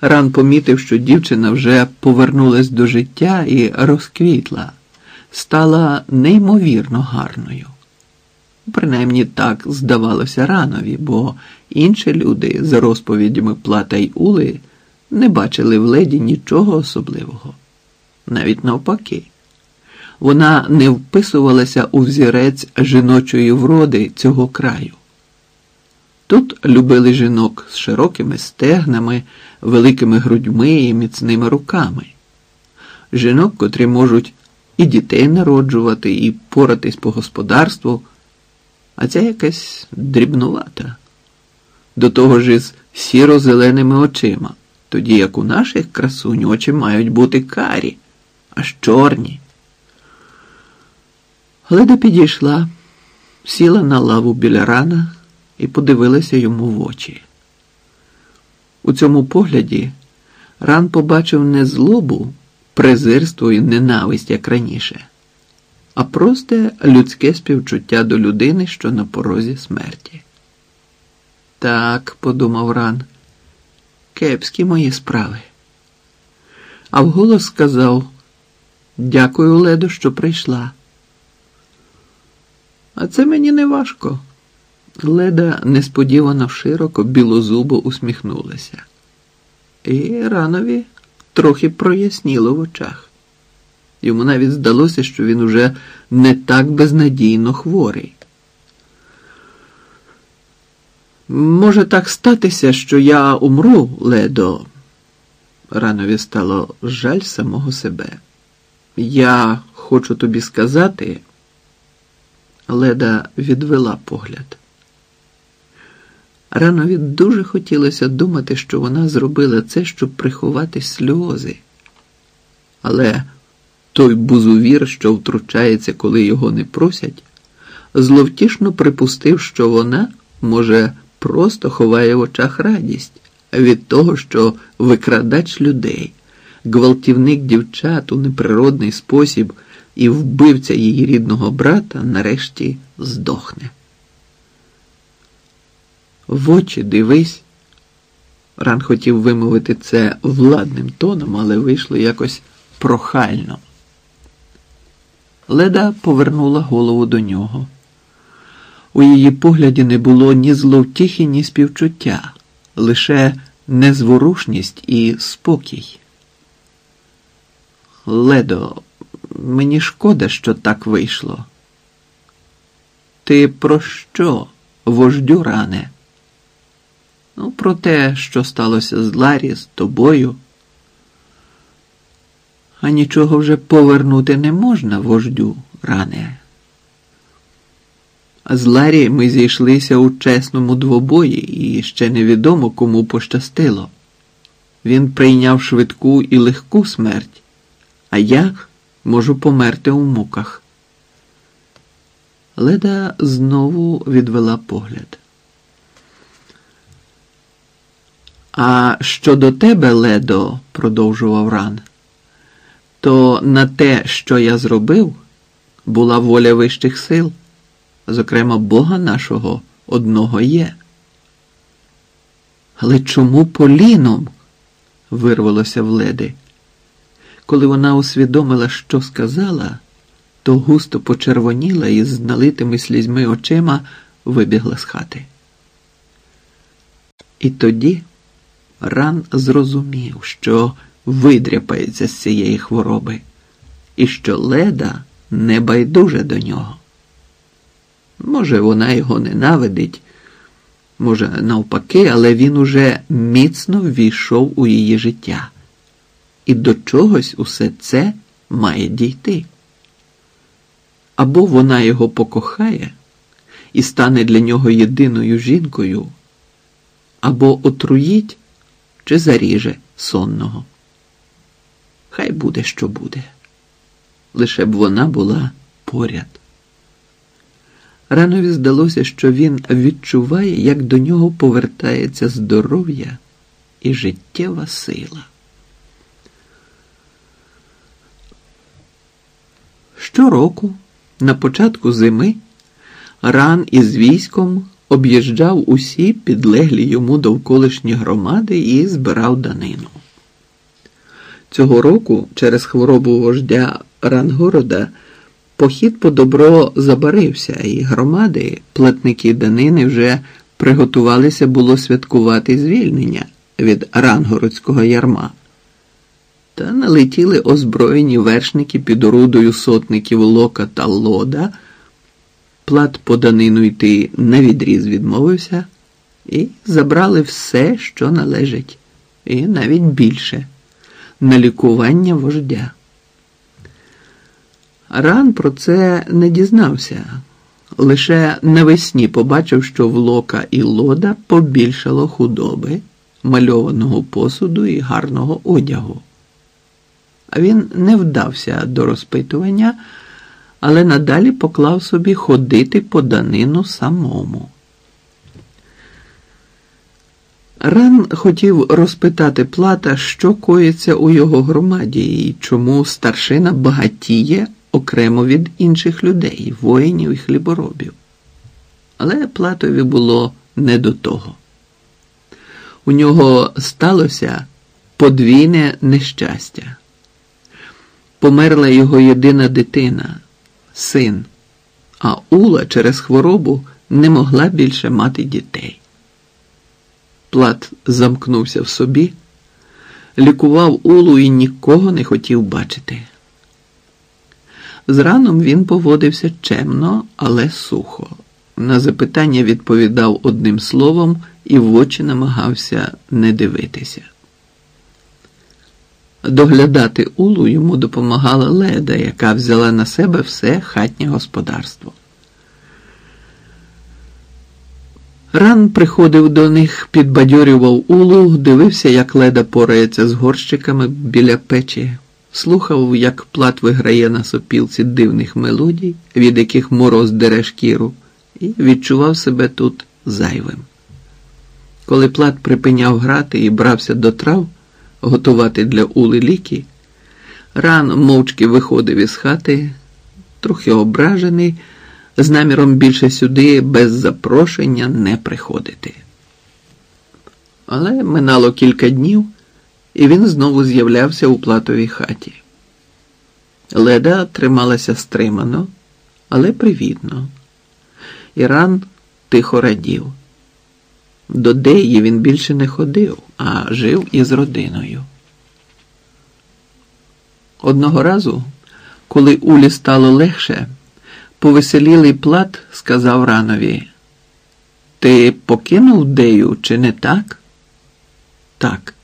Ран помітив, що дівчина вже повернулась до життя і розквітла, стала неймовірно гарною. Принаймні так здавалося ранові, бо інші люди, за розповідями Плата й Ули, не бачили в леді нічого особливого, навіть навпаки. Вона не вписувалася у взірець жіночої вроди цього краю. Тут любили жінок з широкими стегнами, великими грудьми і міцними руками, жінок, котрі можуть і дітей народжувати, і поратись по господарству, а ця якась дрібнувата, до того ж із сіро-зеленими очима, тоді як у наших красунь очі мають бути карі, аж чорні. Леда підійшла, сіла на лаву біля рана і подивилася йому в очі. У цьому погляді ран побачив не злобу, презирство і ненависть, як раніше, а просто людське співчуття до людини, що на порозі смерті. Так, подумав ран, кепські мої справи. А вголос сказав Дякую, Ледо, що прийшла. А це мені не важко. Леда несподівано широко білозубо усміхнулася. І ранові трохи проясніло в очах. Йому навіть здалося, що він уже не так безнадійно хворий. Може так статися, що я умру, Ледо. Ранові стало жаль самого себе. Я хочу тобі сказати. Леда відвела погляд. Ранові дуже хотілося думати, що вона зробила це, щоб приховати сльози. Але той бузувір, що втручається, коли його не просять, зловтішно припустив, що вона, може, просто ховає в очах радість від того, що викрадач людей, гвалтівник дівчат у неприродний спосіб і вбивця її рідного брата нарешті здохне. В очі дивись. Ран хотів вимовити це владним тоном, але вийшло якось прохально. Леда повернула голову до нього. У її погляді не було ні зловтіхи, ні співчуття, лише незворушність і спокій. Ледо, мені шкода, що так вийшло. Ти про що, вождю ране? Ну, про те, що сталося з Ларі, з тобою. А нічого вже повернути не можна, вождю, ране. З Ларі ми зійшлися у чесному двобої, і ще невідомо кому пощастило. Він прийняв швидку і легку смерть, а я можу померти у муках. Леда знову відвела погляд. А щодо тебе, Ледо, продовжував ран, то на те, що я зробив, була воля вищих сил, зокрема Бога нашого одного є. Але чому Поліном? вирвалося в леди. Коли вона усвідомила, що сказала, то густо почервоніла і з налитими слізьми очима вибігла з хати. І тоді. Ран зрозумів, що видряпається з цієї хвороби, і що леда не байдуже до нього. Може, вона його ненавидить, може, навпаки, але він уже міцно ввійшов у її життя, і до чогось усе це має дійти. Або вона його покохає і стане для нього єдиною жінкою, або отруїть чи заріже сонного. Хай буде, що буде, лише б вона була поряд. Ранові здалося, що він відчуває, як до нього повертається здоров'я і життєва сила. Щороку, на початку зими, ран із військом об'їжджав усі підлеглі йому довколишні громади і збирав данину. Цього року через хворобу вождя Рангорода похід по добро забарився, і громади, платники данини, вже приготувалися було святкувати звільнення від рангородського ярма. Та налетіли озброєні вершники під орудою сотників Лока та Лода. Плат по данину йти на відріз відмовився і забрали все, що належить, і навіть більше на лікування вождя. Ран про це не дізнався. Лише навесні побачив, що в лока і лода побільшало худоби, мальованого посуду і гарного одягу. А він не вдався до розпитування, але надалі поклав собі ходити по данину самому. Ран хотів розпитати плата, що коїться у його громаді і чому старшина багатіє окремо від інших людей, воїнів і хліборобів. Але платові було не до того. У нього сталося подвійне нещастя. Померла його єдина дитина, син, а Ула через хворобу не могла більше мати дітей. Плат замкнувся в собі, лікував Улу і нікого не хотів бачити. З раном він поводився чемно, але сухо. На запитання відповідав одним словом і в очі намагався не дивитися. Доглядати Улу йому допомагала леда, яка взяла на себе все хатнє господарство. Ран приходив до них, підбадьорював Улу, дивився, як леда порається з горщиками біля печі слухав, як плат виграє на сопілці дивних мелодій, від яких мороз дере шкіру, і відчував себе тут зайвим. Коли плат припиняв грати і брався до трав, готувати для Ули ліки, ран мовчки виходив із хати, трохи ображений, з наміром більше сюди без запрошення не приходити. Але минало кілька днів і він знову з'являвся у платовій хаті. Леда трималася стримано, але привітно. Іран тихо радів. До Деї він більше не ходив, а жив із родиною. Одного разу, коли Улі стало легше, повеселілий плат сказав ранові: Ти покинув Дею, чи не так? Так.